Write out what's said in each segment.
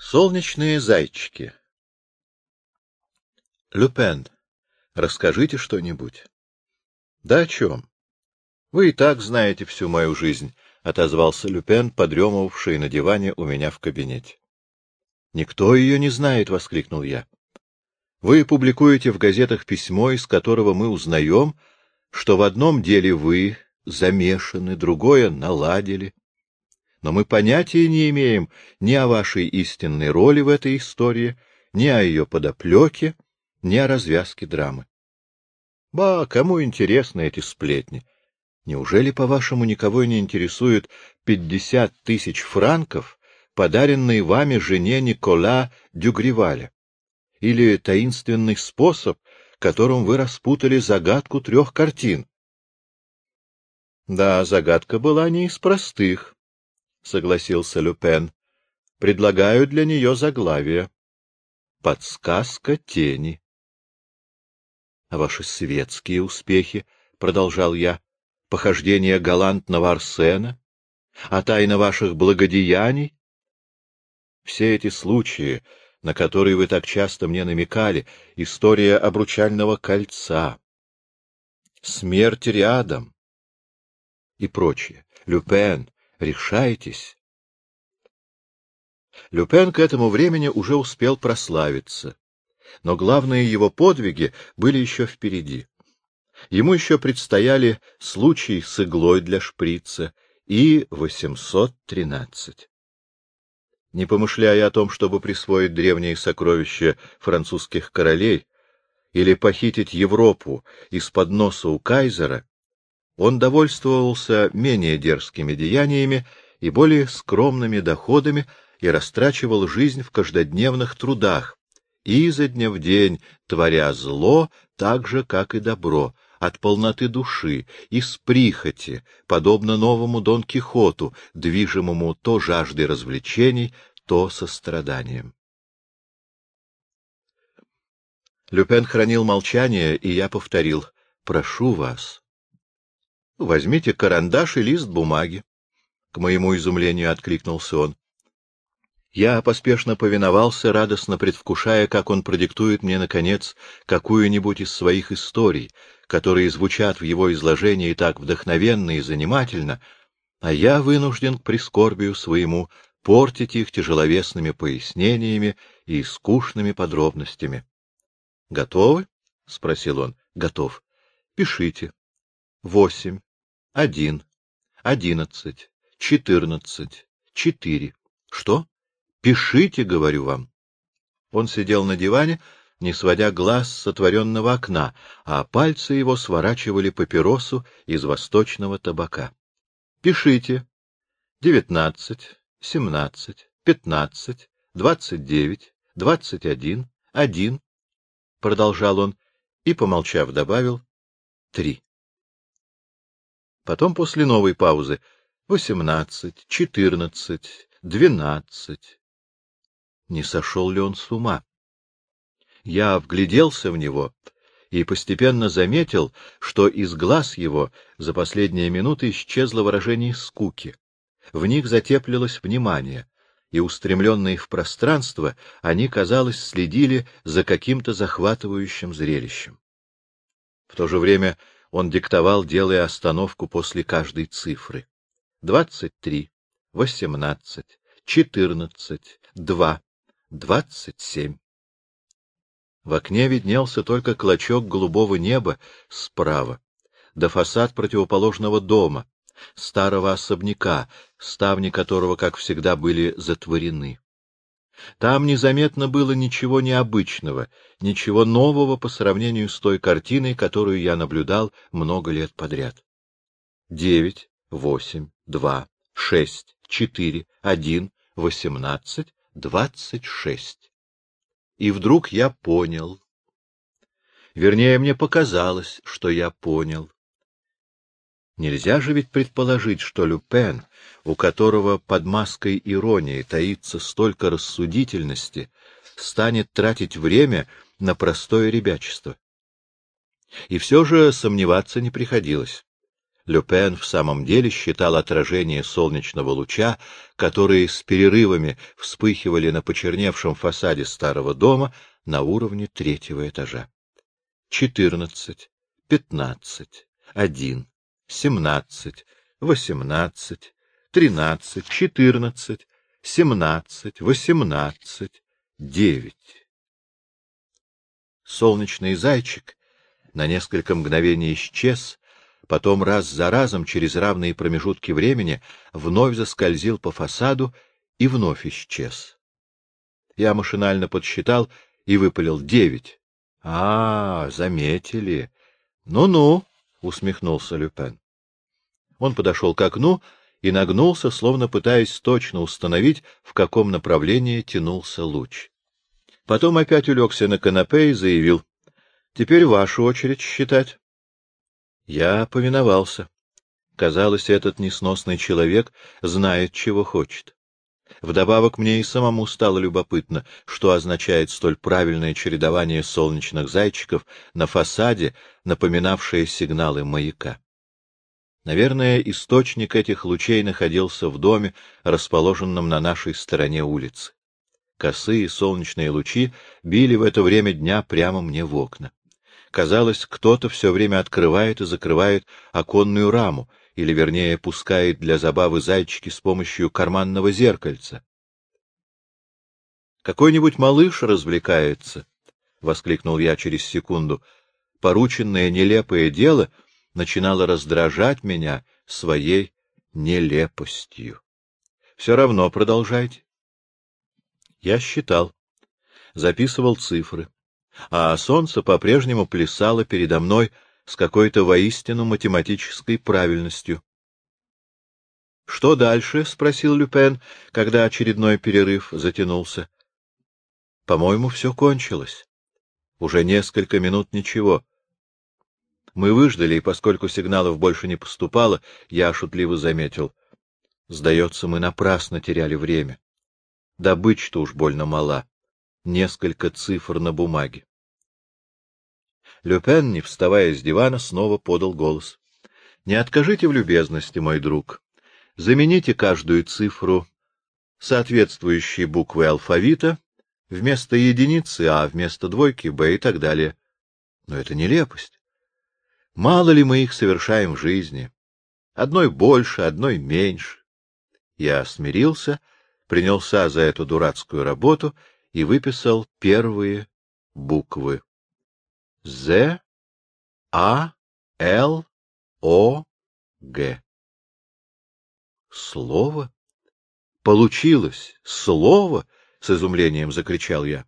Солнечные зайчики. Люпен, расскажите что-нибудь. Да о чем? Вы и так знаете всю мою жизнь, — отозвался Люпен, подремывавший на диване у меня в кабинете. Никто ее не знает, — воскликнул я. Вы публикуете в газетах письмо, из которого мы узнаем, что в одном деле вы замешаны, другое наладили. Но мы понятия не имеем ни о вашей истинной роли в этой истории, ни о ее подоплеке, ни о развязке драмы. Ба, кому интересны эти сплетни? Неужели, по-вашему, никого не интересует пятьдесят тысяч франков, подаренные вами жене Никола Дюгриваля? Или таинственный способ, которым вы распутали загадку трех картин? Да, загадка была не из простых, — согласился Люпен. Предлагаю для нее заглавие. Подсказка тени. — А ваши светские успехи, — продолжал я, — похождения галантного Арсена, а тайна ваших благодеяний? Все эти случаи, на которые вы так часто мне намекали, история обручального кольца, смерть рядом и прочее. Люпен, решайтесь. Люпен к этому времени уже успел прославиться, но главные его подвиги были еще впереди. Ему еще предстояли случай с иглой для шприца и 813. Не помышляя о том, чтобы присвоить древние сокровища французских королей или похитить Европу из-под носа у кайзера, он довольствовался менее дерзкими деяниями и более скромными доходами и растрачивал жизнь в каждодневных трудах, изо дня в день творя зло так же, как и добро, от полноты души, из прихоти, подобно новому Дон Кихоту, движимому то жаждой развлечений, то состраданием. Люпен хранил молчание, и я повторил «Прошу вас, Возьмите карандаш и лист бумаги. К моему изумлению откликнулся он. Я поспешно повиновался, радостно предвкушая, как он продиктует мне, наконец, какую-нибудь из своих историй, которые звучат в его изложении так вдохновенно и занимательно, а я вынужден к прискорбию своему портить их тяжеловесными пояснениями и скучными подробностями. — Готовы? — спросил он. — Готов. — Пишите. Восемь один, одиннадцать, четырнадцать, четыре. Что? Пишите, говорю вам. Он сидел на диване, не сводя глаз с отворенного окна, а пальцы его сворачивали папиросу из восточного табака. Пишите. Девятнадцать, семнадцать, пятнадцать, двадцать девять, двадцать один, один, — продолжал он и, помолчав, добавил, — три. Потом после новой паузы — восемнадцать, четырнадцать, двенадцать. Не сошел ли он с ума? Я вгляделся в него и постепенно заметил, что из глаз его за последние минуты исчезло выражение скуки. В них затеплилось внимание, и, устремленные в пространство, они, казалось, следили за каким-то захватывающим зрелищем. В то же время он диктовал, делая остановку после каждой цифры. Двадцать три, восемнадцать, четырнадцать, два, двадцать семь. В окне виднелся только клочок голубого неба справа, да фасад противоположного дома, старого особняка, ставни которого, как всегда, были затворены. Там незаметно было ничего необычного, ничего нового по сравнению с той картиной, которую я наблюдал много лет подряд. Девять, восемь, два, шесть, четыре, один, восемнадцать, двадцать шесть. И вдруг я понял. Вернее, мне показалось, что я понял. Нельзя же ведь предположить, что Люпен, у которого под маской иронии таится столько рассудительности, станет тратить время на простое ребячество. И все же сомневаться не приходилось. Люпен в самом деле считал отражение солнечного луча, которые с перерывами вспыхивали на почерневшем фасаде старого дома на уровне третьего этажа. Четырнадцать, пятнадцать, один, семнадцать, восемнадцать, тринадцать, четырнадцать, семнадцать, восемнадцать, девять. Солнечный зайчик на несколько мгновений исчез, потом раз за разом через равные промежутки времени вновь заскользил по фасаду и вновь исчез. Я машинально подсчитал и выпалил девять. — А, заметили. Ну — усмехнулся Люпен. Он подошел к окну и нагнулся, словно пытаясь точно установить, в каком направлении тянулся луч. Потом опять улегся на канапе и заявил. — Теперь ваша очередь считать. Я повиновался. Казалось, этот несносный человек знает, чего хочет. Вдобавок мне и самому стало любопытно, что означает столь правильное чередование солнечных зайчиков на фасаде, напоминавшее сигналы маяка. Наверное, источник этих лучей находился в доме, расположенном на нашей стороне улицы. Косые солнечные лучи били в это время дня прямо мне в окна. Казалось, кто-то все время открывает и закрывает оконную раму, или, вернее, пускает для забавы зайчики с помощью карманного зеркальца. «Какой-нибудь малыш развлекается», — воскликнул я через секунду. Порученное нелепое дело начинало раздражать меня своей нелепостью. Все равно продолжайте. Я считал, записывал цифры а солнце по-прежнему плясало передо мной с какой-то воистину математической правильностью. — Что дальше? — спросил Люпен, когда очередной перерыв затянулся. — По-моему, все кончилось. Уже несколько минут ничего. Мы выждали, и поскольку сигналов больше не поступало, я шутливо заметил. Сдается, мы напрасно теряли время. Добыча-то уж больно мала. Несколько цифр на бумаге. Люпен, не вставая с дивана, снова подал голос. — Не откажите в любезности, мой друг. Замените каждую цифру соответствующей буквой алфавита, вместо единицы А, вместо двойки Б и так далее. Но это нелепость. Мало ли мы их совершаем в жизни. Одной больше, одной меньше. Я смирился, принялся за эту дурацкую работу и выписал первые буквы. З, А, Л, О, Г. Слово? Получилось! Слово! — с изумлением закричал я.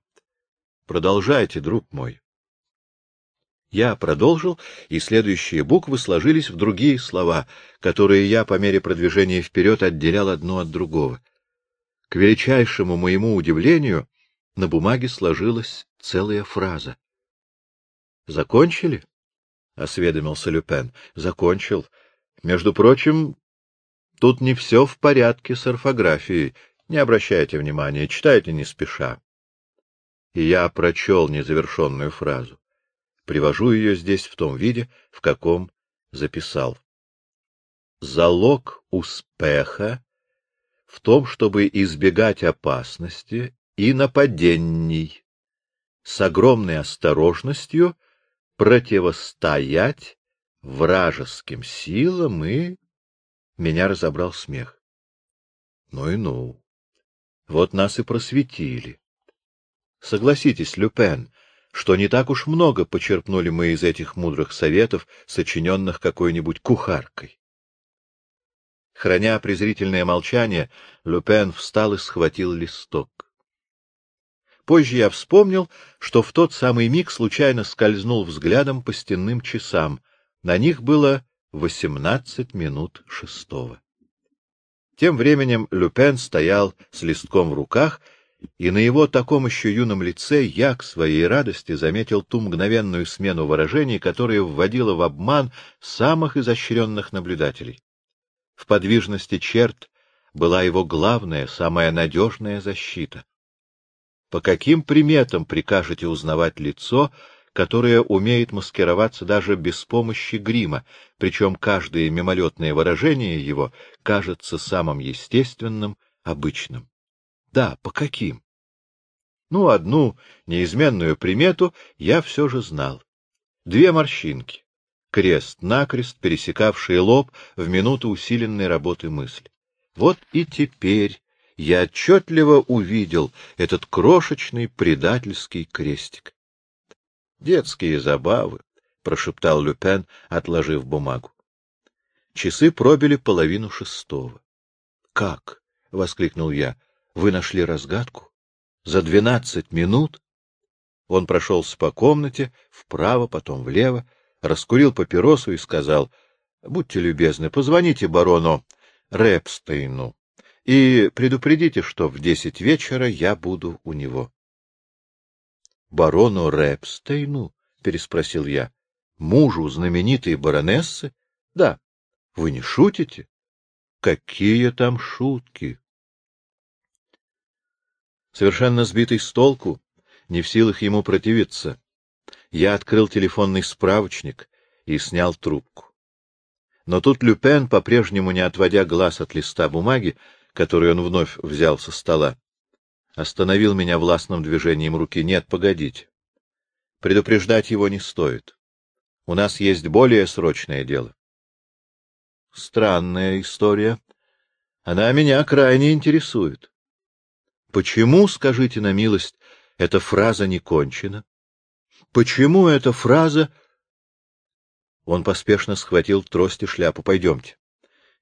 Продолжайте, друг мой. Я продолжил, и следующие буквы сложились в другие слова, которые я по мере продвижения вперед отделял одно от другого. К величайшему моему удивлению на бумаге сложилась целая фраза. Закончили? — осведомился Люпен. — Закончил. Между прочим, тут не все в порядке с орфографией. Не обращайте внимания, читайте не спеша. И я прочел незавершенную фразу. Привожу ее здесь в том виде, в каком записал. Залог успеха в том, чтобы избегать опасности и нападений, с огромной осторожностью — противостоять вражеским силам и... Меня разобрал смех. Ну и ну. Вот нас и просветили. Согласитесь, Люпен, что не так уж много почерпнули мы из этих мудрых советов, сочиненных какой-нибудь кухаркой. Храня презрительное молчание, Люпен встал и схватил листок. Позже я вспомнил, что в тот самый миг случайно скользнул взглядом по стенным часам. На них было восемнадцать минут шестого. Тем временем Люпен стоял с листком в руках, и на его таком еще юном лице я, к своей радости, заметил ту мгновенную смену выражений, которая вводила в обман самых изощренных наблюдателей. В подвижности черт была его главная, самая надежная защита. По каким приметам прикажете узнавать лицо, которая умеет маскироваться даже без помощи грима, причем каждое мимолетное выражение его кажется самым естественным, обычным. Да, по каким? Ну, одну неизменную примету я все же знал. Две морщинки, крест-накрест, пересекавшие лоб в минуту усиленной работы мысли. Вот и теперь я отчетливо увидел этот крошечный предательский крестик. Детские забавы, — прошептал Люпен, отложив бумагу. Часы пробили половину шестого. — Как? — воскликнул я. — Вы нашли разгадку? За двенадцать минут? Он прошелся по комнате, вправо, потом влево, раскурил папиросу и сказал, — Будьте любезны, позвоните барону Репстейну и предупредите, что в десять вечера я буду у него. — Барону Репстейну? — переспросил я. — Мужу знаменитой баронессы? — Да. — Вы не шутите? — Какие там шутки! Совершенно сбитый с толку, не в силах ему противиться, я открыл телефонный справочник и снял трубку. Но тут Люпен, по-прежнему не отводя глаз от листа бумаги, который он вновь взял со стола, остановил меня властным движением руки. Нет, погодите. Предупреждать его не стоит. У нас есть более срочное дело. Странная история. Она меня крайне интересует. Почему, скажите на милость, эта фраза не кончена? Почему эта фраза... Он поспешно схватил трость и шляпу. Пойдемте.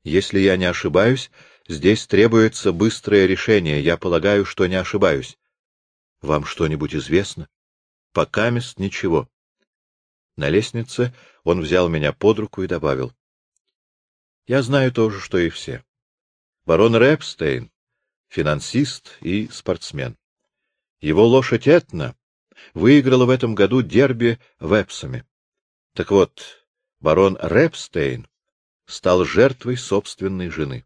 Если я не ошибаюсь, Здесь требуется быстрое решение. Я полагаю, что не ошибаюсь. Вам что-нибудь известно? Пока мест ничего. На лестнице он взял меня под руку и добавил. Я знаю то же, что и все. Барон Рэпстейн — финансист и спортсмен. Его лошадь Этна выиграла в этом году дерби в Эпсоме. Так вот, барон Рэпстейн стал жертвой собственной жены.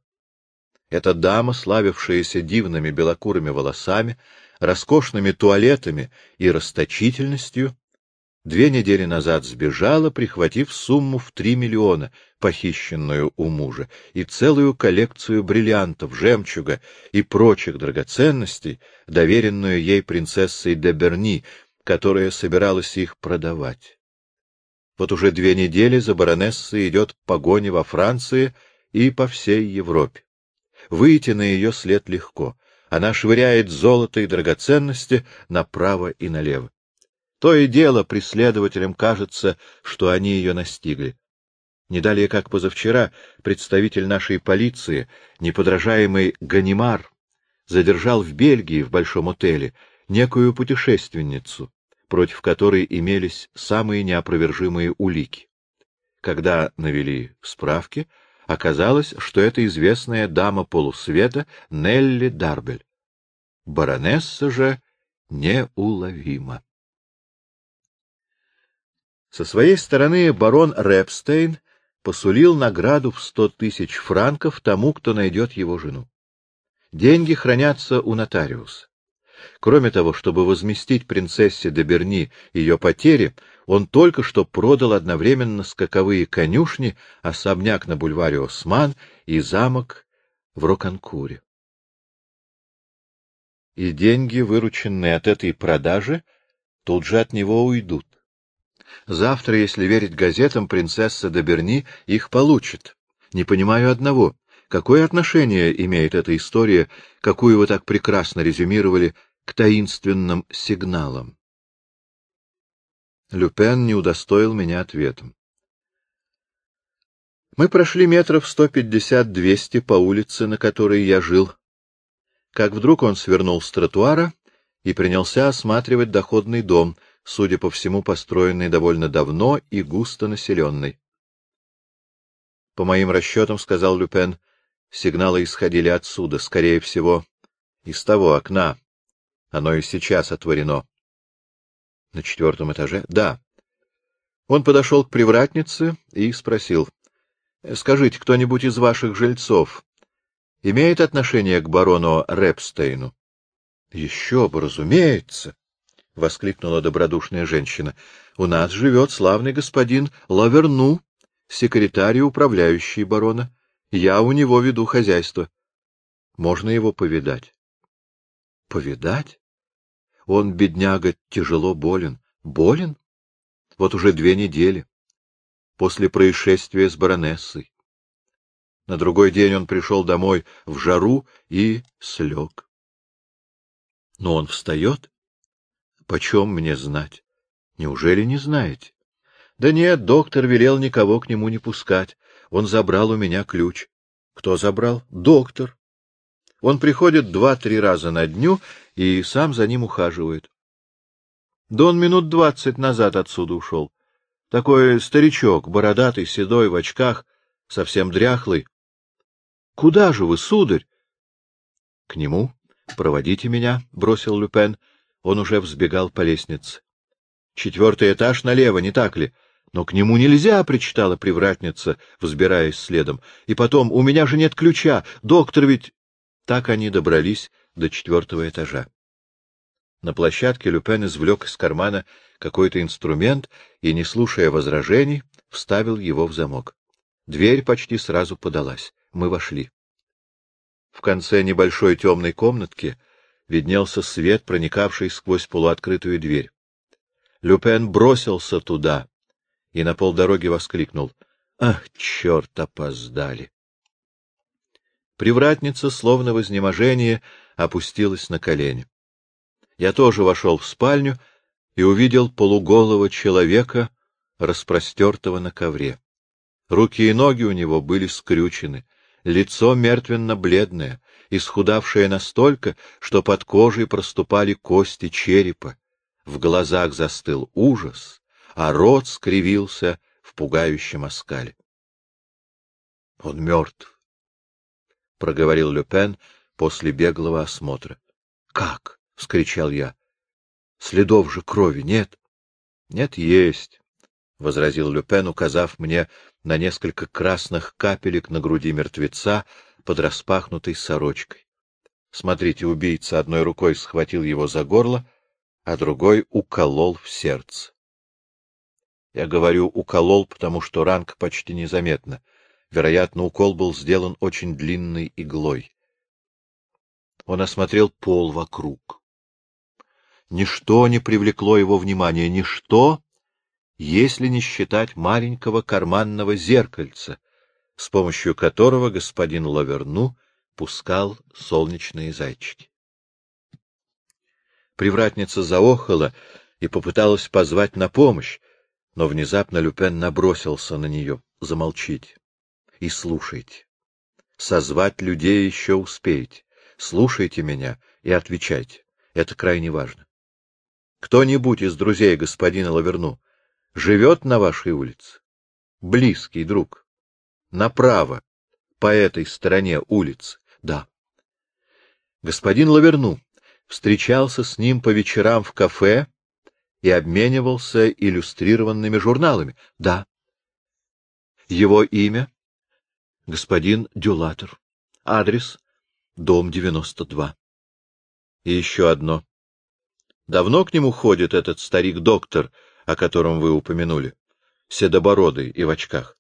Эта дама, славившаяся дивными белокурыми волосами, роскошными туалетами и расточительностью, две недели назад сбежала, прихватив сумму в три миллиона, похищенную у мужа, и целую коллекцию бриллиантов, жемчуга и прочих драгоценностей, доверенную ей принцессой де Берни, которая собиралась их продавать. Вот уже две недели за баронессой идет погоня во Франции и по всей Европе. Выйти на ее след легко. Она швыряет золото и драгоценности направо и налево. То и дело преследователям кажется, что они ее настигли. Не далее, как позавчера, представитель нашей полиции, неподражаемый Ганимар, задержал в Бельгии в большом отеле некую путешественницу, против которой имелись самые неопровержимые улики. Когда навели справки, Оказалось, что это известная дама полусвета Нелли Дарбель. Баронесса же неуловима. Со своей стороны барон Репстейн посулил награду в сто тысяч франков тому, кто найдет его жену. Деньги хранятся у нотариуса. Кроме того, чтобы возместить принцессе де Берни ее потери, он только что продал одновременно скаковые конюшни, особняк на бульваре Осман и замок в Роканкуре. И деньги, вырученные от этой продажи, тут же от него уйдут. Завтра, если верить газетам, принцесса де Берни их получит. Не понимаю одного. Какое отношение имеет эта история, какую вы так прекрасно резюмировали, к таинственным сигналам? Люпен не удостоил меня ответом. Мы прошли метров сто пятьдесят-двести по улице, на которой я жил, как вдруг он свернул с тротуара и принялся осматривать доходный дом, судя по всему, построенный довольно давно и густо населенный. — По моим расчетам, — сказал Люпен, — сигналы исходили отсюда, скорее всего, из того окна. Оно и сейчас отворено. — На четвертом этаже? — Да. Он подошел к привратнице и спросил. — Скажите, кто-нибудь из ваших жильцов имеет отношение к барону Репстейну? — Еще бы, разумеется. — воскликнула добродушная женщина. — У нас живет славный господин Лаверну, секретарь и управляющий барона. Я у него веду хозяйство. Можно его повидать? — Повидать? Он, бедняга, тяжело болен. Болен? Вот уже две недели. После происшествия с баронессой. На другой день он пришел домой в жару и слег. Но он встает? Почем мне знать? Неужели не знаете? Да нет, доктор велел никого к нему не пускать. Он забрал у меня ключ. Кто забрал? Доктор. Он приходит два-три раза на дню и сам за ним ухаживает. Да он минут двадцать назад отсюда ушел. Такой старичок, бородатый, седой, в очках, совсем дряхлый. — Куда же вы, сударь? — К нему. Проводите меня, — бросил Люпен. Он уже взбегал по лестнице. — Четвертый этаж налево, не так ли? Но к нему нельзя, — причитала привратница, взбираясь следом. — И потом, у меня же нет ключа. Доктор ведь... Так они добрались до четвертого этажа. На площадке Люпен извлек из кармана какой-то инструмент и, не слушая возражений, вставил его в замок. Дверь почти сразу подалась. Мы вошли. В конце небольшой темной комнатки виднелся свет, проникавший сквозь полуоткрытую дверь. Люпен бросился туда и на полдороги воскликнул. — Ах, черт, опоздали! Привратница, словно в изнеможении, опустилась на колени. Я тоже вошел в спальню и увидел полуголого человека, распростертого на ковре. Руки и ноги у него были скрючены, лицо мертвенно-бледное, исхудавшее настолько, что под кожей проступали кости черепа. В глазах застыл ужас, а рот скривился в пугающем оскале. — Он мертв, — проговорил Люпен после беглого осмотра. — Как? — вскричал я. — Следов же крови нет? — Нет, есть, — возразил Люпен, указав мне на несколько красных капелек на груди мертвеца под распахнутой сорочкой. Смотрите, убийца одной рукой схватил его за горло, а другой уколол в сердце. Я говорю «уколол», потому что ранка почти незаметна. Вероятно, укол был сделан очень длинной иглой. Он осмотрел пол вокруг. Ничто не привлекло его внимания, ничто, если не считать маленького карманного зеркальца, с помощью которого господин Лаверну пускал солнечные зайчики. Привратница заохала и попыталась позвать на помощь, но внезапно Люпен набросился на нее. Замолчите и слушайте. Созвать людей еще успеете. Слушайте меня и отвечайте. Это крайне важно. Кто-нибудь из друзей господина Лаверну живет на вашей улице? Близкий друг. Направо, по этой стороне улицы. Да. Господин Лаверну встречался с ним по вечерам в кафе и обменивался иллюстрированными журналами. Да. Его имя? Господин Дюлатер. Адрес? Дом 92. И еще одно. Давно к нему ходит этот старик-доктор, о котором вы упомянули? Седобородый и в очках.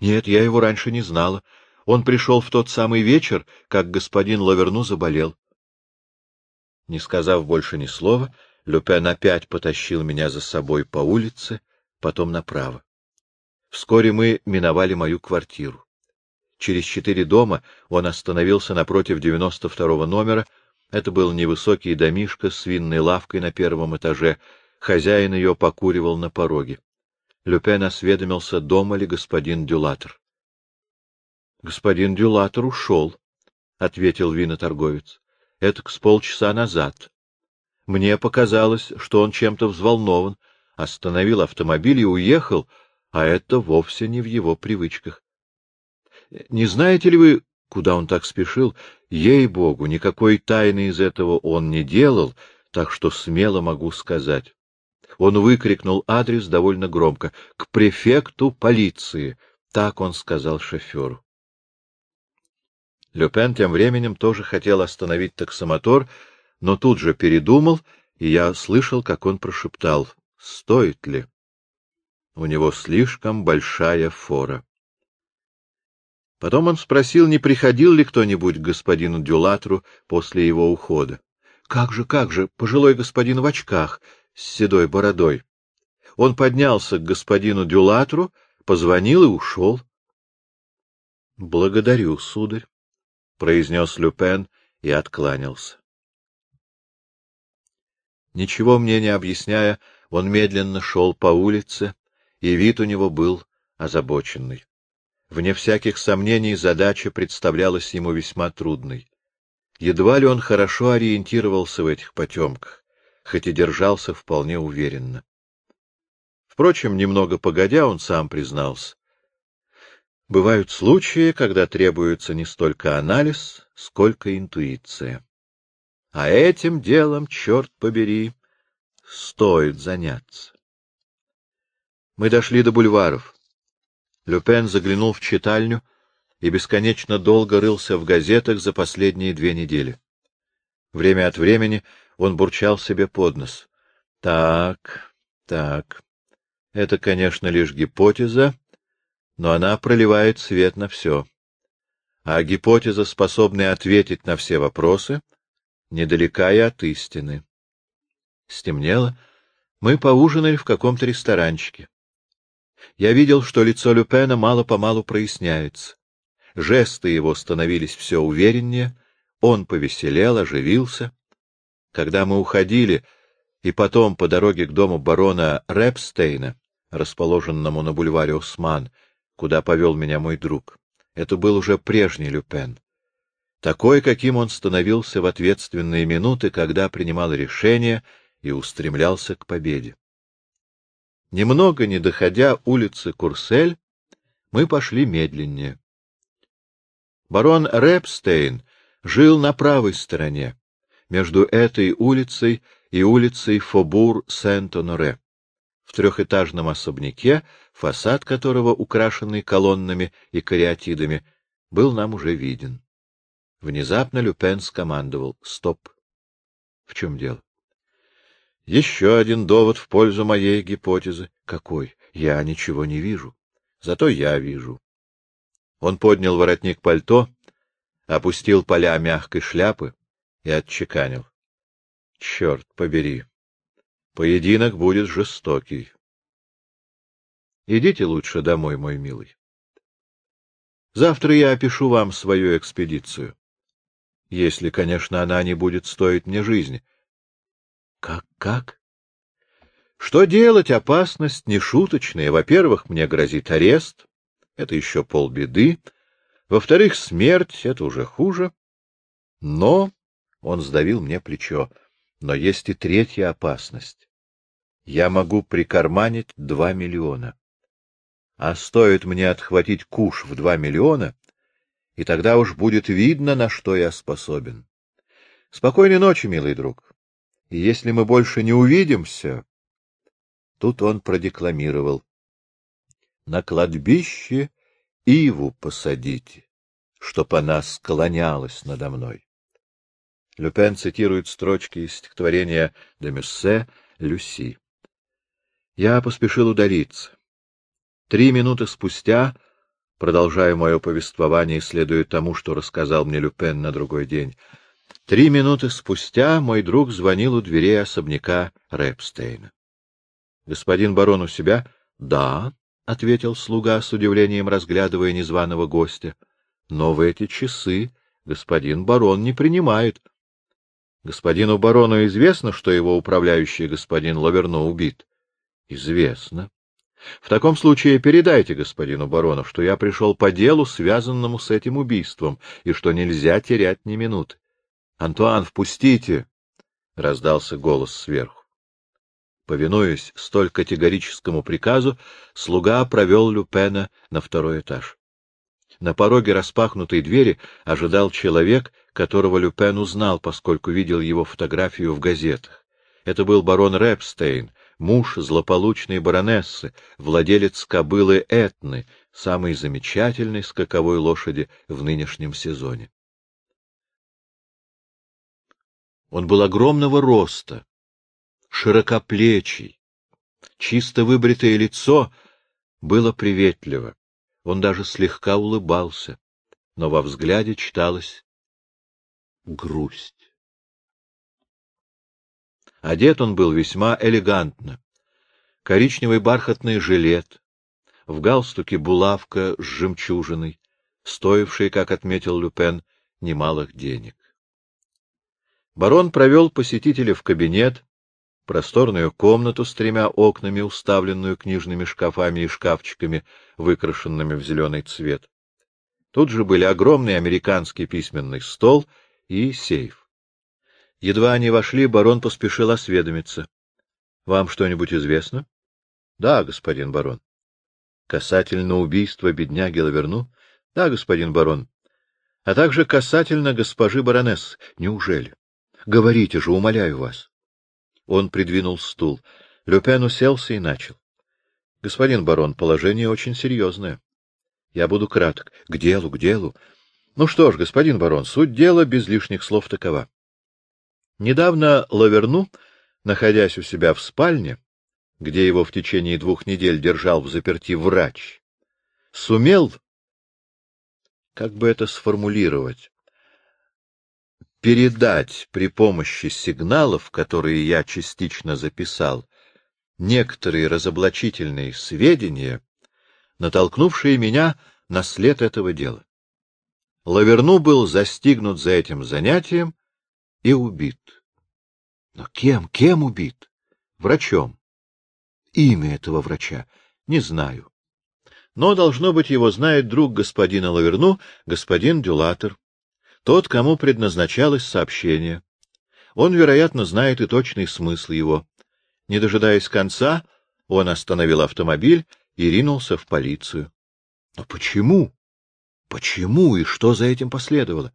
Нет, я его раньше не знала. Он пришел в тот самый вечер, как господин Лаверну заболел. Не сказав больше ни слова, Люпен опять потащил меня за собой по улице, потом направо. Вскоре мы миновали мою квартиру. Через четыре дома он остановился напротив девяносто второго номера, это был невысокий домишко с винной лавкой на первом этаже. Хозяин ее покуривал на пороге. Люпен осведомился, дома ли господин Дюлатер. — Господин Дюлатер ушел, — ответил виноторговец. — Это с полчаса назад. Мне показалось, что он чем-то взволнован, остановил автомобиль и уехал, а это вовсе не в его привычках. — Не знаете ли вы, Куда он так спешил? Ей-богу, никакой тайны из этого он не делал, так что смело могу сказать. Он выкрикнул адрес довольно громко. — К префекту полиции! — так он сказал шоферу. Люпен тем временем тоже хотел остановить таксомотор, но тут же передумал и я слышал, как он прошептал «Стоит ли?» У него слишком большая фора. Потом он спросил, не приходил ли кто-нибудь к господину Дюлатру после его ухода. — Как же, как же, пожилой господин в очках, с седой бородой. Он поднялся к господину Дюлатру, позвонил и ушел. — Благодарю, сударь, — произнес Люпен и откланялся. Ничего мне не объясняя, он медленно шел по улице, и вид у него был озабоченный. Вне всяких сомнений задача представлялась ему весьма трудной. Едва ли он хорошо ориентировался в этих потемках, хоть и держался вполне уверенно. Впрочем, немного погодя, он сам признался. Бывают случаи, когда требуется не столько анализ, сколько интуиция. А этим делом, черт побери, стоит заняться. Мы дошли до бульваров. Люпен заглянул в читальню и бесконечно долго рылся в газетах за последние две недели. Время от времени он бурчал себе под нос. Так, так, это, конечно, лишь гипотеза, но она проливает свет на все. А гипотеза, способная ответить на все вопросы, недалека и от истины. Стемнело, мы поужинали в каком-то ресторанчике. Я видел, что лицо Люпена мало-помалу проясняется. Жесты его становились все увереннее, он повеселел, оживился. Когда мы уходили, и потом по дороге к дому барона Репстейна, расположенному на бульваре Осман, куда повел меня мой друг, это был уже прежний Люпен. Такой, каким он становился в ответственные минуты, когда принимал решения и устремлялся к победе. Немного не доходя улицы Курсель, мы пошли медленнее. Барон Репстейн жил на правой стороне, между этой улицей и улицей Фобур-Сент-Оноре, в трехэтажном особняке, фасад которого, украшенный колоннами и кариатидами, был нам уже виден. Внезапно Люпен скомандовал «Стоп!» В чем дело? Еще один довод в пользу моей гипотезы. Какой? Я ничего не вижу. Зато я вижу. Он поднял воротник пальто, опустил поля мягкой шляпы и отчеканил. Черт побери! Поединок будет жестокий. Идите лучше домой, мой милый. Завтра я опишу вам свою экспедицию. Если, конечно, она не будет стоить мне жизни. Как, как? Что делать? Опасность нешуточная. Во-первых, мне грозит арест. Это еще полбеды. Во-вторых, смерть — это уже хуже. Но, — он сдавил мне плечо, — но есть и третья опасность. Я могу прикарманить два миллиона. А стоит мне отхватить куш в два миллиона, и тогда уж будет видно, на что я способен. Спокойной ночи, милый друг. И если мы больше не увидимся... Тут он продекламировал. На кладбище иву посадите, чтоб она склонялась надо мной. Люпен цитирует строчки из стихотворения де Мюссе «Люси». Я поспешил удалиться. Три минуты спустя, продолжая мое повествование, следуя тому, что рассказал мне Люпен на другой день, Три минуты спустя мой друг звонил у дверей особняка Рэпстейна. — Господин барон у себя? — Да, — ответил слуга с удивлением, разглядывая незваного гостя. — Но в эти часы господин барон не принимает. — Господину барону известно, что его управляющий господин Лаверно убит? — Известно. — В таком случае передайте господину барону, что я пришел по делу, связанному с этим убийством, и что нельзя терять ни минуты. Антуан, впустите! — раздался голос сверху. Повинуясь столь категорическому приказу, слуга провел Люпена на второй этаж. На пороге распахнутой двери ожидал человек, которого Люпен узнал, поскольку видел его фотографию в газетах. Это был барон Репстейн, муж злополучной баронессы, владелец кобылы Этны, самой замечательной скаковой лошади в нынешнем сезоне. Он был огромного роста, широкоплечий, чисто выбритое лицо было приветливо. Он даже слегка улыбался, но во взгляде читалась грусть. Одет он был весьма элегантно. Коричневый бархатный жилет, в галстуке булавка с жемчужиной, стоившей, как отметил Люпен, немалых денег. Барон провел посетителя в кабинет, просторную комнату с тремя окнами, уставленную книжными шкафами и шкафчиками, выкрашенными в зеленый цвет. Тут же были огромный американский письменный стол и сейф. Едва они вошли, барон поспешил осведомиться. — Вам что-нибудь известно? — Да, господин барон. — Касательно убийства бедняги Лаверну? — Да, господин барон. — А также касательно госпожи баронесс. Неужели? Говорите же, умоляю вас. Он придвинул стул. Люпен уселся и начал. — Господин барон, положение очень серьезное. Я буду краток. К делу, к делу. Ну что ж, господин барон, суть дела без лишних слов такова. Недавно Лаверну, находясь у себя в спальне, где его в течение двух недель держал в заперти врач, сумел, как бы это сформулировать, передать при помощи сигналов, которые я частично записал, некоторые разоблачительные сведения, натолкнувшие меня на след этого дела. Лаверну был застигнут за этим занятием и убит. Но кем, кем убит? Врачом. Имя этого врача не знаю. Но, должно быть, его знает друг господина Лаверну, господин Дюлатер, тот, кому предназначалось сообщение. Он, вероятно, знает и точный смысл его. Не дожидаясь конца, он остановил автомобиль и ринулся в полицию. Но почему? Почему и что за этим последовало?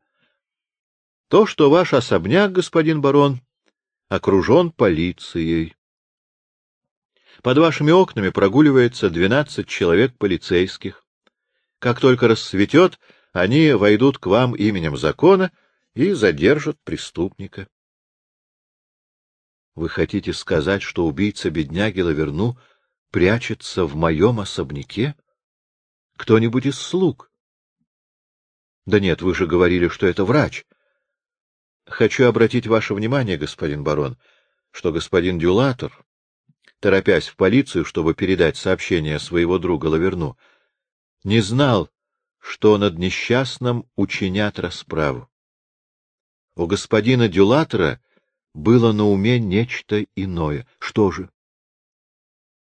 То, что ваш особняк, господин барон, окружен полицией. Под вашими окнами прогуливается двенадцать человек полицейских. Как только рассветет, они войдут к вам именем закона и задержат преступника. Вы хотите сказать, что убийца бедняги Лаверну прячется в моем особняке? Кто-нибудь из слуг? Да нет, вы же говорили, что это врач. Хочу обратить ваше внимание, господин барон, что господин Дюлатор, торопясь в полицию, чтобы передать сообщение своего друга Лаверну, не знал, что над несчастным учинят расправу. У господина Дюлатера было на уме нечто иное. Что же?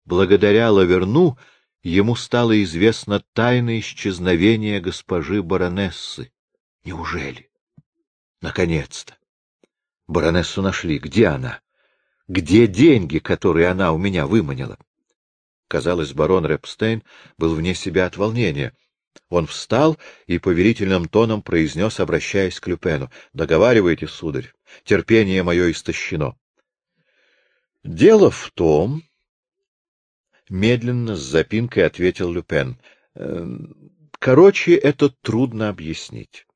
Благодаря Лаверну ему стало известно тайное исчезновение госпожи баронессы. Неужели? Наконец-то! Баронессу нашли. Где она? Где деньги, которые она у меня выманила? Казалось, барон Репстейн был вне себя от волнения — он встал и поверительным тоном произнес, обращаясь к Люпену. — Договаривайте, сударь. Терпение мое истощено. — Дело в том... — медленно, с запинкой ответил Люпен. «Эм, — Короче, это трудно объяснить.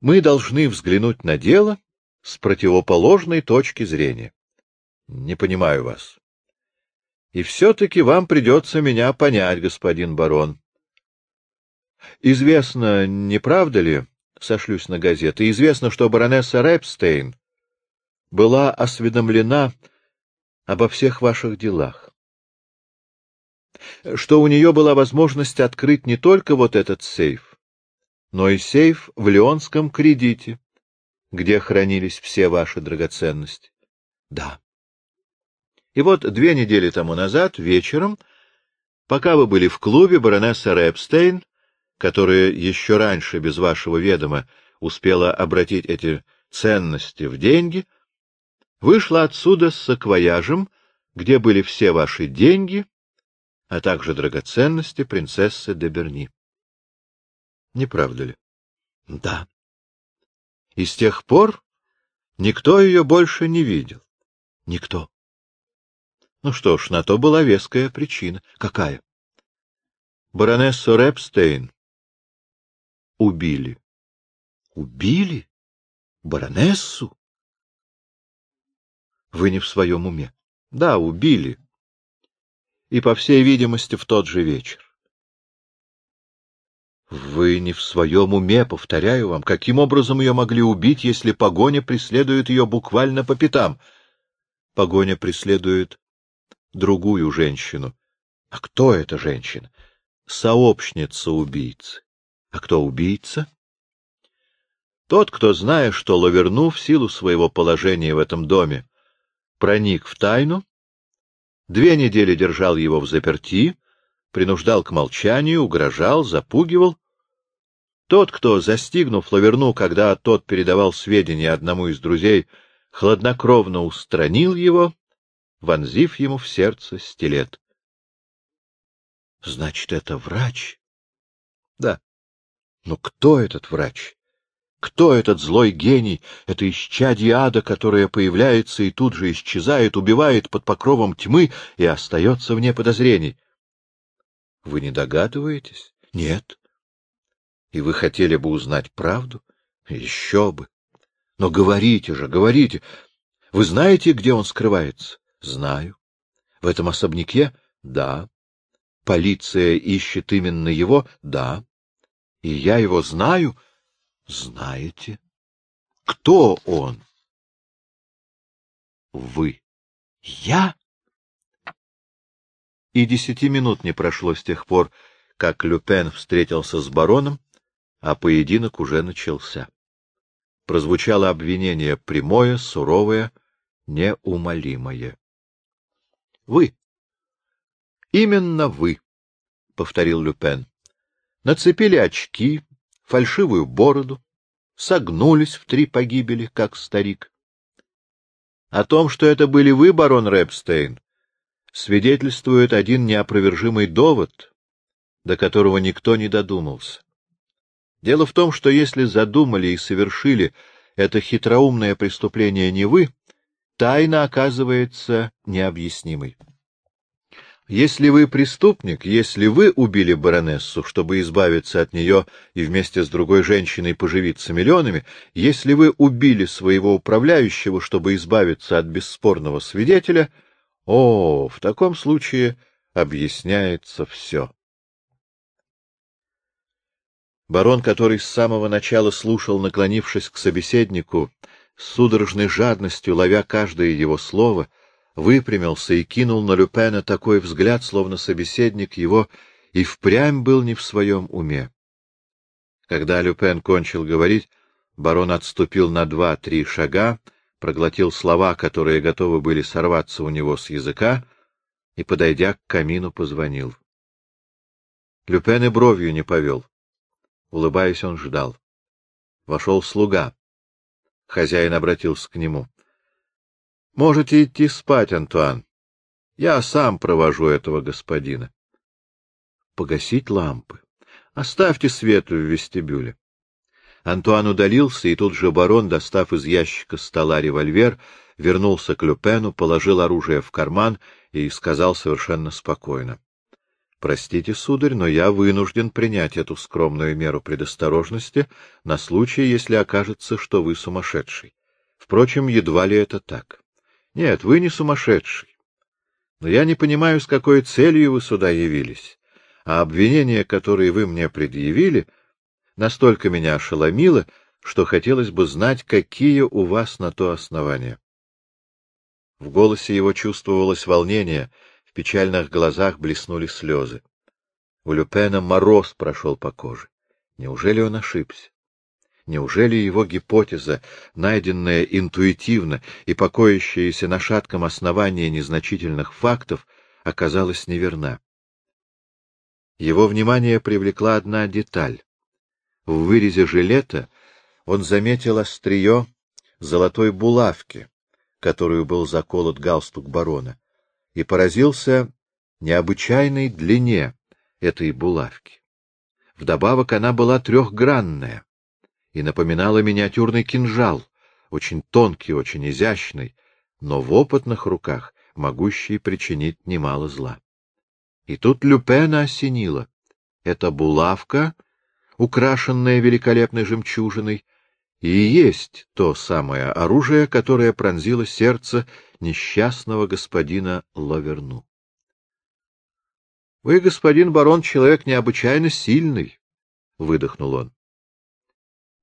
Мы должны взглянуть на дело с противоположной точки зрения. — Не понимаю вас. — И все-таки вам придется меня понять, господин барон. — Известно, не правда ли, сошлюсь на газеты, известно, что баронесса Репстейн была осведомлена обо всех ваших делах. Что у нее была возможность открыть не только вот этот сейф, но и сейф в Леонском кредите, где хранились все ваши драгоценности. Да. И вот две недели тому назад, вечером, пока вы были в клубе, баронесса Репстейн которая еще раньше, без вашего ведома, успела обратить эти ценности в деньги, вышла отсюда с саквояжем, где были все ваши деньги, а также драгоценности принцессы де Берни. Не правда ли? Да. И с тех пор никто ее больше не видел. Никто. Ну что ж, на то была веская причина. Какая? Баронессу Репстейн убили. Убили? Баронессу? Вы не в своем уме. Да, убили. И, по всей видимости, в тот же вечер. Вы не в своем уме, повторяю вам. Каким образом ее могли убить, если погоня преследует ее буквально по пятам? Погоня преследует другую женщину. А кто эта женщина? Сообщница убийцы. А кто убийца? Тот, кто, зная, что Лаверну в силу своего положения в этом доме проник в тайну, две недели держал его в заперти, принуждал к молчанию, угрожал, запугивал. Тот, кто, застигнув Лаверну, когда тот передавал сведения одному из друзей, хладнокровно устранил его, вонзив ему в сердце стилет. — Значит, это врач? — Да. — Но кто этот врач? Кто этот злой гений, это исчадье ада, которое появляется и тут же исчезает, убивает под покровом тьмы и остается вне подозрений? Вы не догадываетесь? Нет. И вы хотели бы узнать правду? Еще бы. Но говорите же, говорите. Вы знаете, где он скрывается? Знаю. В этом особняке? Да. Полиция ищет именно его? Да. И я его знаю? Знаете? Кто он? Вы. Я? И десяти минут не прошло с тех пор, как Люпен встретился с бароном, а поединок уже начался. Прозвучало обвинение прямое, суровое, неумолимое. — Вы. Именно вы, — повторил Люпен. Нацепили очки, фальшивую бороду, согнулись в три погибели, как старик. О том, что это были вы, барон Рэпстейн, свидетельствует один неопровержимый довод, до которого никто не додумался. Дело в том, что если задумали и совершили это хитроумное преступление не вы, тайна оказывается необъяснимой. Если вы преступник, если вы убили баронессу, чтобы избавиться от нее и вместе с другой женщиной поживиться миллионами, если вы убили своего управляющего, чтобы избавиться от бесспорного свидетеля, о, в таком случае объясняется все. Барон, который с самого начала слушал, наклонившись к собеседнику, с судорожной жадностью ловя каждое его слово, — выпрямился и кинул на Люпена такой взгляд, словно собеседник его и впрямь был не в своем уме. Когда Люпен кончил говорить, барон отступил на два-три шага, проглотил слова, которые готовы были сорваться у него с языка, и, подойдя к камину, позвонил. Люпен и бровью не повел. Улыбаясь, он ждал. Вошел слуга. Хозяин обратился к нему. — Можете идти спать, Антуан. Я сам провожу этого господина. — Погасить лампы. Оставьте свет в вестибюле. Антуан удалился, и тут же барон, достав из ящика стола револьвер, вернулся к Люпену, положил оружие в карман и сказал совершенно спокойно. — Простите, сударь, но я вынужден принять эту скромную меру предосторожности на случай, если окажется, что вы сумасшедший. Впрочем, едва ли это так. Нет, вы не сумасшедший. Но я не понимаю, с какой целью вы сюда явились. А обвинение, которое вы мне предъявили, настолько меня ошеломило, что хотелось бы знать, какие у вас на то основания. В голосе его чувствовалось волнение, в печальных глазах блеснули слезы. У Люпена мороз прошел по коже. Неужели он ошибся? Неужели его гипотеза, найденная интуитивно и покоящаяся на шатком основании незначительных фактов, оказалась неверна? Его внимание привлекла одна деталь. В вырезе жилета он заметил острие золотой булавки, которую был заколот галстук барона, и поразился необычайной длине этой булавки. Вдобавок она была трехгранная и напоминала миниатюрный кинжал, очень тонкий, очень изящный, но в опытных руках могущий причинить немало зла. И тут Люпена осенила. Эта булавка, украшенная великолепной жемчужиной, и есть то самое оружие, которое пронзило сердце несчастного господина Лаверну. — Вы, господин барон, человек необычайно сильный, — выдохнул он.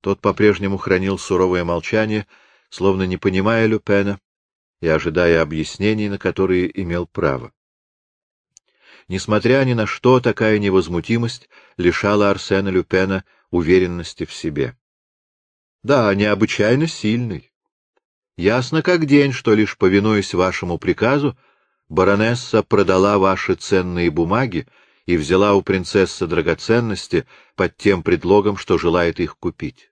Тот по-прежнему хранил суровое молчание, словно не понимая Люпена и ожидая объяснений, на которые имел право. Несмотря ни на что, такая невозмутимость лишала Арсена Люпена уверенности в себе. Да, необычайно сильный. Ясно как день, что лишь повинуясь вашему приказу, баронесса продала ваши ценные бумаги и взяла у принцессы драгоценности под тем предлогом, что желает их купить.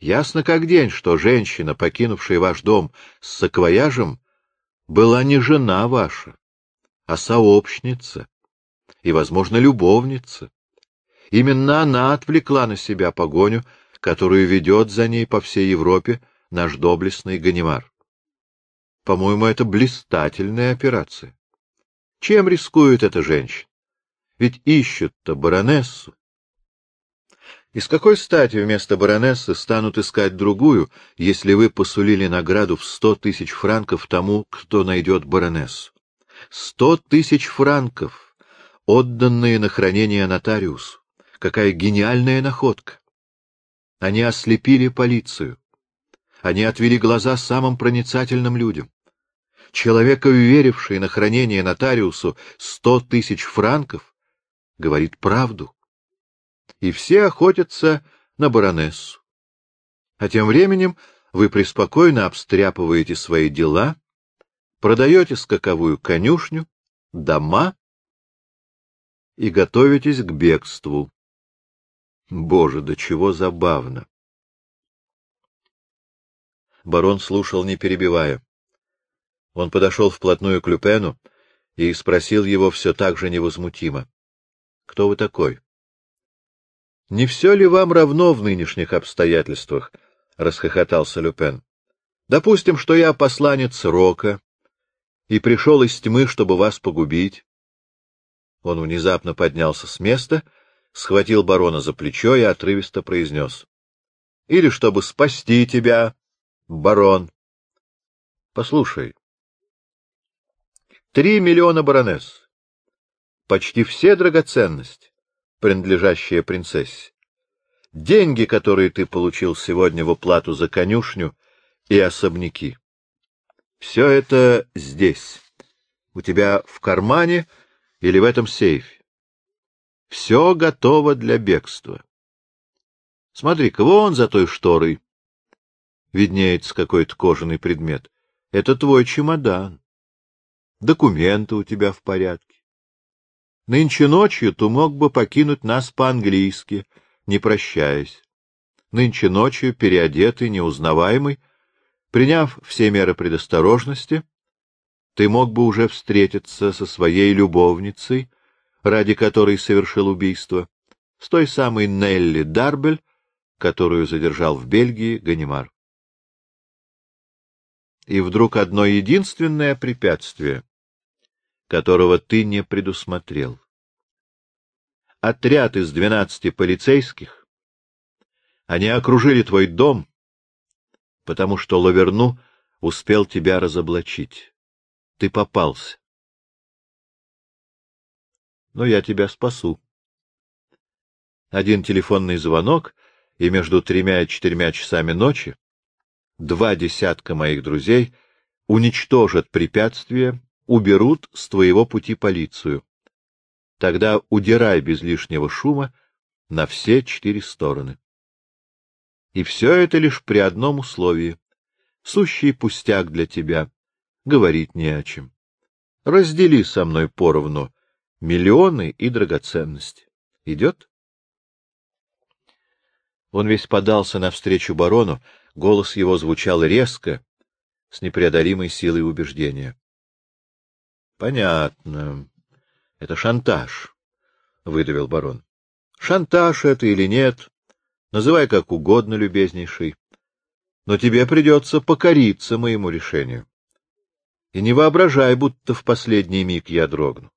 Ясно как день, что женщина, покинувшая ваш дом с саквояжем, была не жена ваша, а сообщница и, возможно, любовница. Именно она отвлекла на себя погоню, которую ведет за ней по всей Европе наш доблестный Ганимар. По-моему, это блистательная операция. Чем рискует эта женщина? Ведь ищут-то баронессу. И с какой стати вместо баронессы станут искать другую, если вы посулили награду в сто тысяч франков тому, кто найдет баронессу? Сто тысяч франков, отданные на хранение нотариусу. Какая гениальная находка! Они ослепили полицию. Они отвели глаза самым проницательным людям. Человек, веривший на хранение нотариусу сто тысяч франков, говорит правду. И все охотятся на баронессу. А тем временем вы преспокойно обстряпываете свои дела, продаете скаковую конюшню, дома и готовитесь к бегству. Боже, до чего забавно! Барон слушал, не перебивая. Он подошел вплотную к Люпену и спросил его все так же невозмутимо. — Кто вы такой? — Не все ли вам равно в нынешних обстоятельствах? — расхохотался Люпен. — Допустим, что я посланец Рока, и пришел из тьмы, чтобы вас погубить. Он внезапно поднялся с места, схватил барона за плечо и отрывисто произнес. — Или чтобы спасти тебя, барон. — Послушай. Три миллиона баронесс. Почти все драгоценности, принадлежащие принцессе. Деньги, которые ты получил сегодня в оплату за конюшню и особняки. Все это здесь, у тебя в кармане или в этом сейфе. Все готово для бегства. Смотри-ка, вон за той шторой виднеется какой-то кожаный предмет. Это твой чемодан. Документы у тебя в порядке. Нынче ночью ты мог бы покинуть нас по-английски, не прощаясь. Нынче ночью, переодетый, неузнаваемый, Приняв все меры предосторожности, ты мог бы уже встретиться со своей любовницей, ради которой совершил убийство, с той самой Нелли Дарбель, которую задержал в Бельгии Ганимар. И вдруг одно единственное препятствие, которого ты не предусмотрел. Отряд из двенадцати полицейских, они окружили твой дом потому что Лаверну успел тебя разоблачить. Ты попался. Но я тебя спасу. Один телефонный звонок, и между тремя и четырьмя часами ночи два десятка моих друзей уничтожат препятствие, уберут с твоего пути полицию. Тогда удирай без лишнего шума на все четыре стороны. И все это лишь при одном условии. Сущий пустяк для тебя. Говорить не о чем. Раздели со мной поровну миллионы и драгоценности. Идет? Он весь подался навстречу барону, голос его звучал резко, с непреодолимой силой убеждения. — Понятно. Это шантаж, — выдавил барон. — Шантаж это или нет, Называй как угодно, любезнейший. Но тебе придется покориться моему решению. И не воображай, будто в последний миг я дрогну.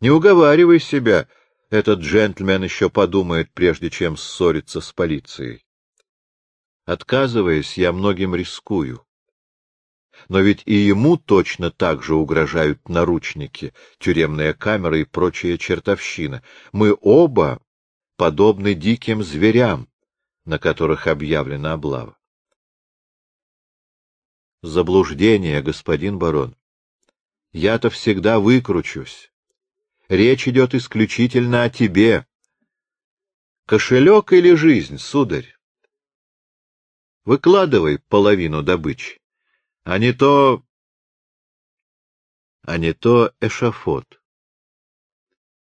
Не уговаривай себя, этот джентльмен еще подумает, прежде чем ссориться с полицией. Отказываясь, я многим рискую. Но ведь и ему точно так же угрожают наручники, тюремная камера и прочая чертовщина. Мы оба подобны диким зверям, на которых объявлена облава. Заблуждение, господин барон. Я-то всегда выкручусь. Речь идет исключительно о тебе. Кошелек или жизнь, сударь? Выкладывай половину добычи, а не то... а не то эшафот.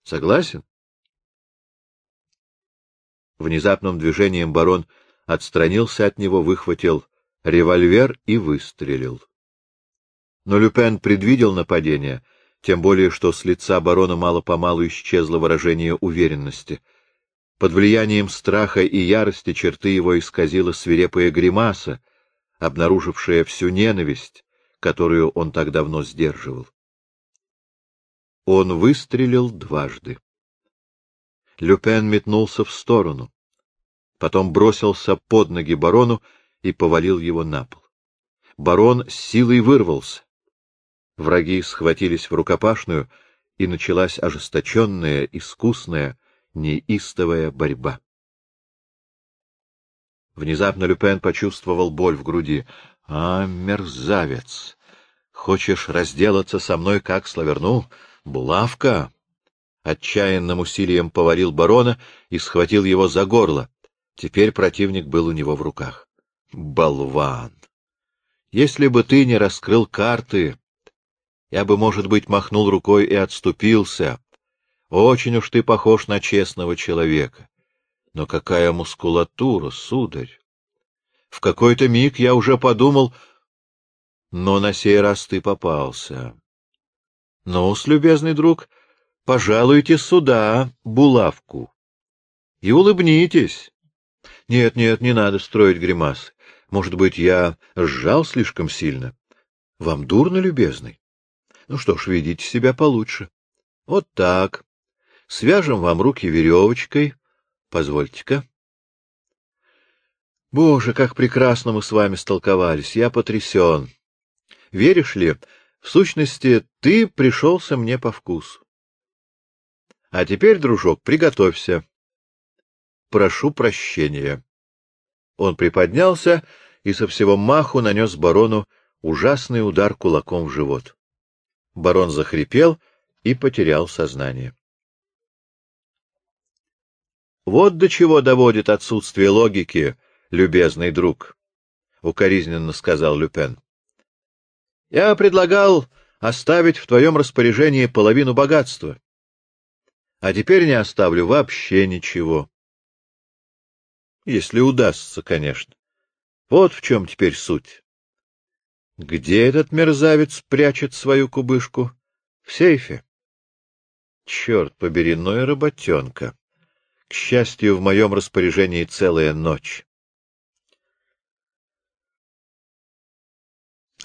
Согласен? Внезапным движением барон отстранился от него, выхватил револьвер и выстрелил. Но Люпен предвидел нападение, тем более что с лица барона мало-помалу исчезло выражение уверенности. Под влиянием страха и ярости черты его исказила свирепая гримаса, обнаружившая всю ненависть, которую он так давно сдерживал. Он выстрелил дважды. Люпен метнулся в сторону, потом бросился под ноги барону и повалил его на пол. Барон с силой вырвался. Враги схватились в рукопашную, и началась ожесточенная, искусная, неистовая борьба. Внезапно Люпен почувствовал боль в груди. — А, мерзавец! Хочешь разделаться со мной, как славерну? Булавка! Отчаянным усилием повалил барона и схватил его за горло. Теперь противник был у него в руках. Болван! Если бы ты не раскрыл карты, я бы, может быть, махнул рукой и отступился. Очень уж ты похож на честного человека. Но какая мускулатура, сударь! В какой-то миг я уже подумал, но на сей раз ты попался. ну любезный друг, — пожалуйте сюда булавку и улыбнитесь. Нет, нет, не надо строить гримасы. Может быть, я сжал слишком сильно? Вам дурно, любезный? Ну что ж, ведите себя получше. Вот так. Свяжем вам руки веревочкой. Позвольте-ка. Боже, как прекрасно мы с вами столковались. Я потрясен. Веришь ли, в сущности, ты пришелся мне по вкусу. А теперь, дружок, приготовься. Прошу прощения. Он приподнялся и со всего маху нанес барону ужасный удар кулаком в живот. Барон захрипел и потерял сознание. Вот до чего доводит отсутствие логики, любезный друг, — укоризненно сказал Люпен. Я предлагал оставить в твоем распоряжении половину богатства. А теперь не оставлю вообще ничего. Если удастся, конечно. Вот в чем теперь суть. Где этот мерзавец прячет свою кубышку? В сейфе. Черт побери, ну и работенка. К счастью, в моем распоряжении целая ночь.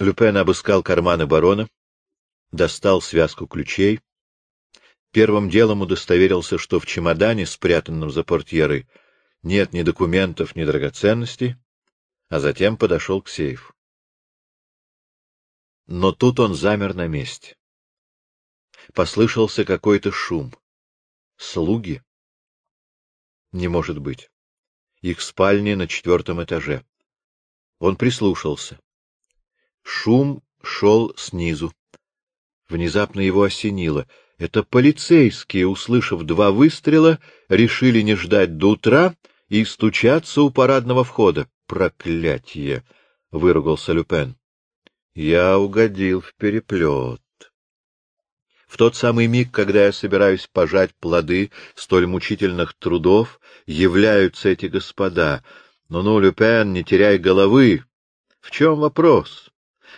Люпен обыскал карманы барона, достал связку ключей, Первым делом удостоверился, что в чемодане, спрятанном за портьерой, нет ни документов, ни драгоценностей, а затем подошел к сейфу. Но тут он замер на месте. Послышался какой-то шум. Слуги? Не может быть. Их спальни на четвертом этаже. Он прислушался. Шум шел снизу. Внезапно его осенило — это полицейские, услышав два выстрела, решили не ждать до утра и стучаться у парадного входа. Проклятье! — выругался Люпен. Я угодил в переплет. В тот самый миг, когда я собираюсь пожать плоды столь мучительных трудов, являются эти господа. Ну-ну, Люпен, не теряй головы. В чем вопрос?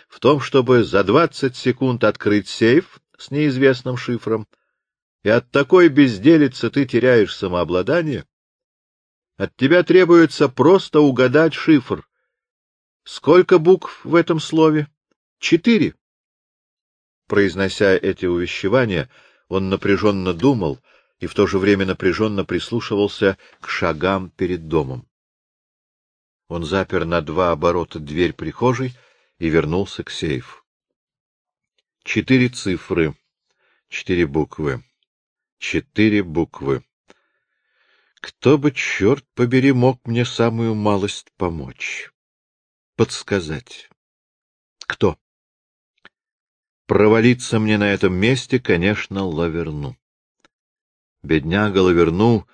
В том, чтобы за двадцать секунд открыть сейф с неизвестным шифром, и от такой безделицы ты теряешь самообладание? От тебя требуется просто угадать шифр. Сколько букв в этом слове? Четыре. Произнося эти увещевания, он напряженно думал и в то же время напряженно прислушивался к шагам перед домом. Он запер на два оборота дверь прихожей и вернулся к сейфу. Четыре цифры, четыре буквы, четыре буквы. Кто бы, черт побери, мог мне самую малость помочь? Подсказать. Кто? Провалиться мне на этом месте, конечно, Лаверну. Бедняга Лаверну,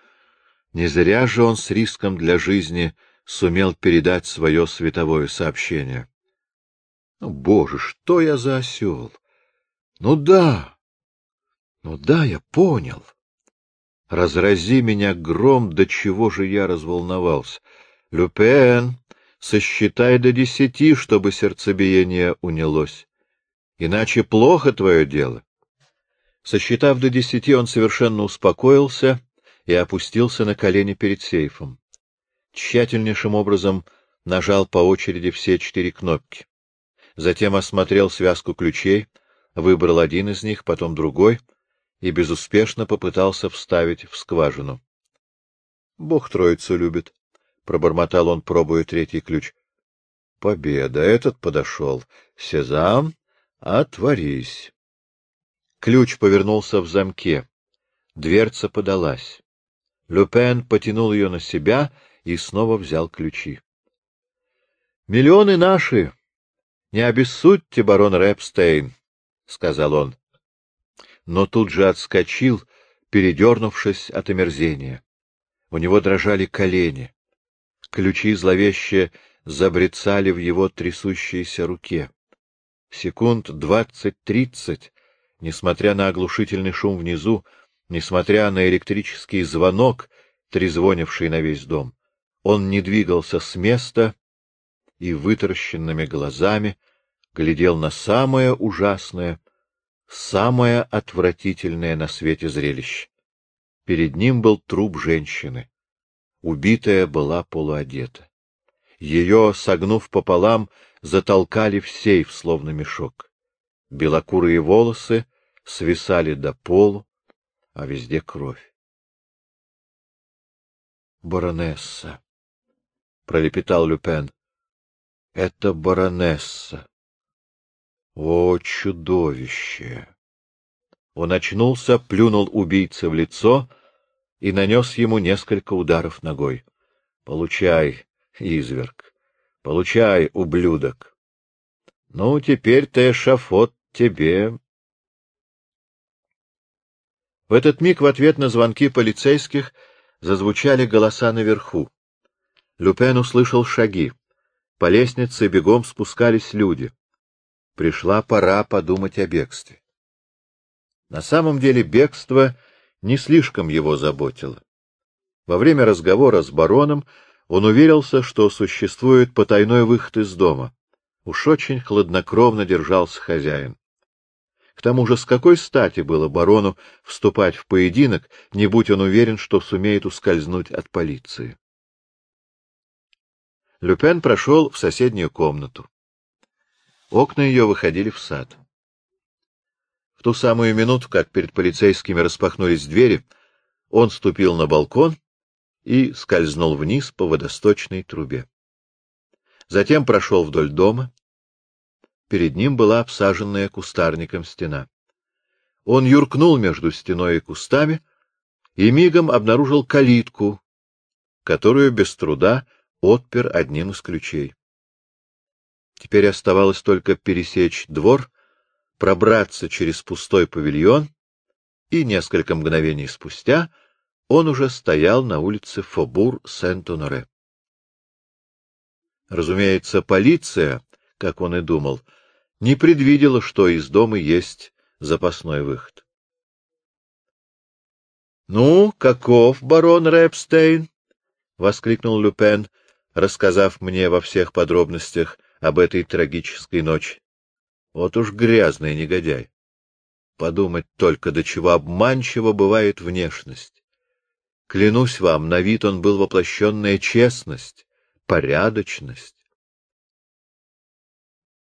не зря же он с риском для жизни сумел передать свое световое сообщение. Ну, боже, что я за осел! Ну да, ну да, я понял. Разрази меня гром, до чего же я разволновался. Люпен, сосчитай до десяти, чтобы сердцебиение унялось. Иначе плохо твое дело. Сосчитав до десяти, он совершенно успокоился и опустился на колени перед сейфом. Тщательнейшим образом нажал по очереди все четыре кнопки. Затем осмотрел связку ключей, выбрал один из них, потом другой — и безуспешно попытался вставить в скважину. — Бог троицу любит, — пробормотал он, пробуя третий ключ. — Победа! Этот подошел. Сезам, отворись. Ключ повернулся в замке. Дверца подалась. Люпен потянул ее на себя и снова взял ключи. — Миллионы наши! Не обессудьте, барон Рэпстейн, — сказал он но тут же отскочил, передернувшись от омерзения. У него дрожали колени. Ключи зловеще забрецали в его трясущейся руке. Секунд двадцать-тридцать, несмотря на оглушительный шум внизу, несмотря на электрический звонок, трезвонивший на весь дом, он не двигался с места и вытаращенными глазами глядел на самое ужасное, самое отвратительное на свете зрелище. Перед ним был труп женщины. Убитая была полуодета. Ее, согнув пополам, затолкали в сейф, словно мешок. Белокурые волосы свисали до полу, а везде кровь. «Баронесса!» — пролепетал Люпен. «Это баронесса!» О, чудовище! Он очнулся, плюнул убийце в лицо и нанес ему несколько ударов ногой. — Получай, изверг! Получай, ублюдок! Ну, теперь ты, эшафот, тебе... В этот миг в ответ на звонки полицейских зазвучали голоса наверху. Люпен услышал шаги. По лестнице бегом спускались люди пришла пора подумать о бегстве. На самом деле бегство не слишком его заботило. Во время разговора с бароном он уверился, что существует потайной выход из дома. Уж очень хладнокровно держался хозяин. К тому же с какой стати было барону вступать в поединок, не будь он уверен, что сумеет ускользнуть от полиции? Люпен прошел в соседнюю комнату. Окна ее выходили в сад. В ту самую минуту, как перед полицейскими распахнулись двери, он ступил на балкон и скользнул вниз по водосточной трубе. Затем прошел вдоль дома. Перед ним была обсаженная кустарником стена. Он юркнул между стеной и кустами и мигом обнаружил калитку, которую без труда отпер одним из ключей. Теперь оставалось только пересечь двор, пробраться через пустой павильон, и несколько мгновений спустя он уже стоял на улице Фобур-Сент-Оноре. Разумеется, полиция, как он и думал, не предвидела, что из дома есть запасной выход. — Ну, каков барон Рэпстейн? — воскликнул Люпен, рассказав мне во всех подробностях об этой трагической ночи. Вот уж грязный негодяй. Подумать только, до чего обманчиво бывает внешность. Клянусь вам, на вид он был воплощенная честность, порядочность.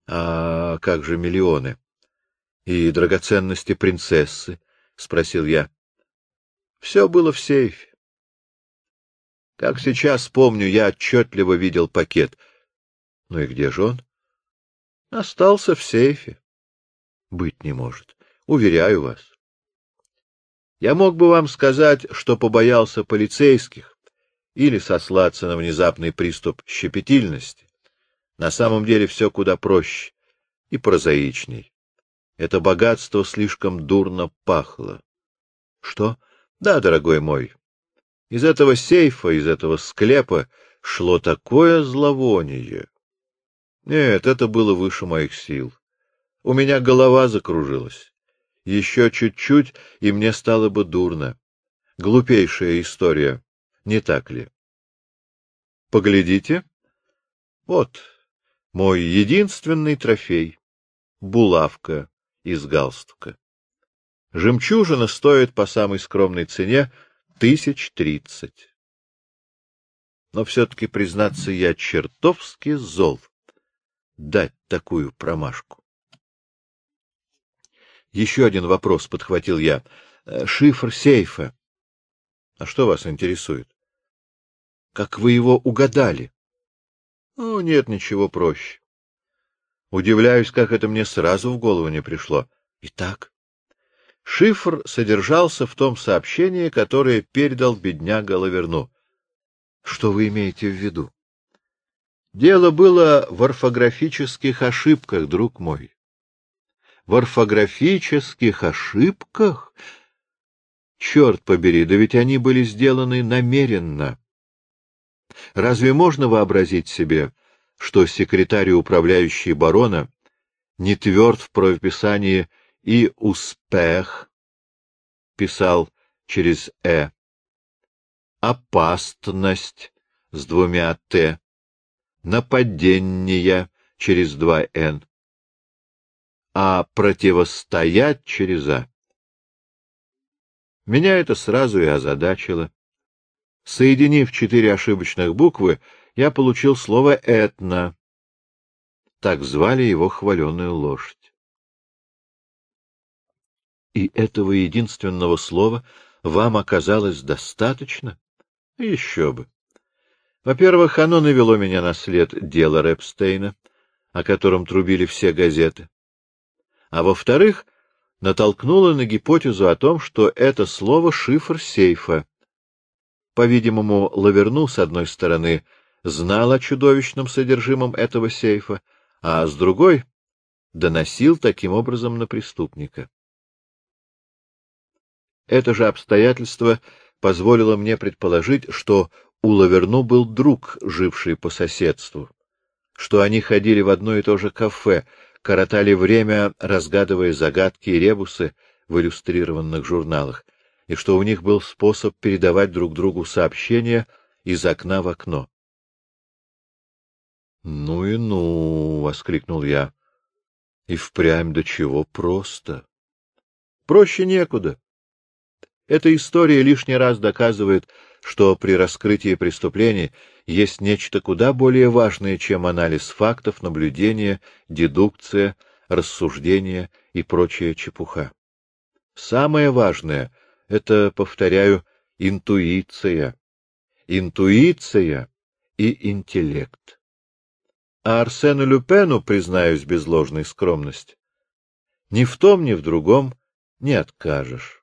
А как же миллионы? И драгоценности принцессы? — спросил я. — Все было в сейфе. Как сейчас помню, я отчетливо видел пакет. Ну и где же он? Остался в сейфе. Быть не может. Уверяю вас. Я мог бы вам сказать, что побоялся полицейских или сослаться на внезапный приступ щепетильности. На самом деле все куда проще и прозаичней. Это богатство слишком дурно пахло. Что? Да, дорогой мой. Из этого сейфа, из этого склепа шло такое зловоние. Нет, это было выше моих сил. У меня голова закружилась. Еще чуть-чуть, и мне стало бы дурно. Глупейшая история, не так ли? Поглядите. Вот мой единственный трофей — булавка из галстука. Жемчужина стоит по самой скромной цене тысяч тридцать. Но все-таки, признаться, я чертовски зол дать такую промашку. Еще один вопрос подхватил я. Э, шифр сейфа. А что вас интересует? Как вы его угадали? Ну, нет ничего проще. Удивляюсь, как это мне сразу в голову не пришло. Итак, шифр содержался в том сообщении, которое передал бедняга Лаверну. Что вы имеете в виду? Дело было в орфографических ошибках, друг мой. В орфографических ошибках? Черт побери, да ведь они были сделаны намеренно. Разве можно вообразить себе, что секретарь управляющий барона не тверд в правописании и успех писал через «э», опасность с двумя «т», нападение через два «н», а противостоять через «а». Меня это сразу и озадачило. Соединив четыре ошибочных буквы, я получил слово «этно». Так звали его хваленую лошадь. И этого единственного слова вам оказалось достаточно? Еще бы. Во-первых, оно навело меня на след дела Рэпстейна, о котором трубили все газеты. А во-вторых, натолкнуло на гипотезу о том, что это слово — шифр сейфа, по-видимому, Лаверну, с одной стороны, знал о чудовищном содержимом этого сейфа, а с другой — доносил таким образом на преступника. Это же обстоятельство позволило мне предположить, что у Лаверну был друг, живший по соседству, что они ходили в одно и то же кафе, коротали время, разгадывая загадки и ребусы в иллюстрированных журналах, и что у них был способ передавать друг другу сообщения из окна в окно. — Ну и ну! — воскликнул я. — И впрямь до чего просто. Проще некуда. Эта история лишний раз доказывает, что при раскрытии преступлений есть нечто куда более важное, чем анализ фактов, наблюдения, дедукция, рассуждения и прочая чепуха. Самое важное это, повторяю, интуиция. Интуиция и интеллект. А Арсену Люпену, признаюсь без ложной скромности, ни в том, ни в другом не откажешь.